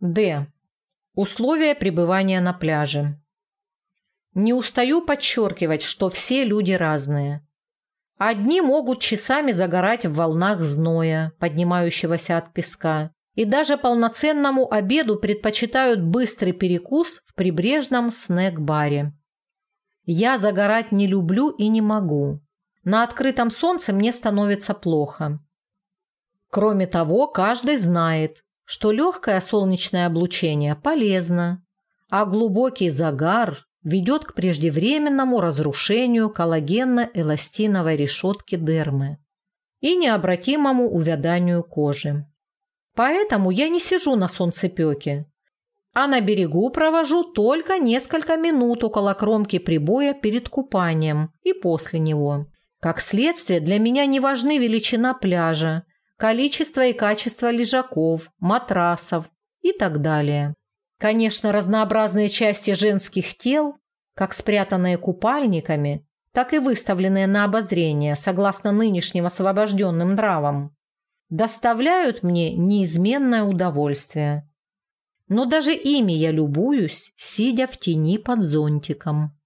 Д. Условия пребывания на пляже. Не устаю подчеркивать, что все люди разные. Одни могут часами загорать в волнах зноя, поднимающегося от песка, и даже полноценному обеду предпочитают быстрый перекус в прибрежном снэк-баре. Я загорать не люблю и не могу. На открытом солнце мне становится плохо. Кроме того, каждый знает, что легкое солнечное облучение полезно, а глубокий загар ведет к преждевременному разрушению коллагенно-эластиновой решетки дермы и необратимому увяданию кожи. Поэтому я не сижу на солнцепеке, а на берегу провожу только несколько минут около кромки прибоя перед купанием и после него. Как следствие, для меня не важны величина пляжа, количество и качество лежаков, матрасов и так далее. Конечно, разнообразные части женских тел, как спрятанные купальниками, так и выставленные на обозрение согласно нынешним освобожденным нравам, доставляют мне неизменное удовольствие. Но даже ими я любуюсь, сидя в тени под зонтиком.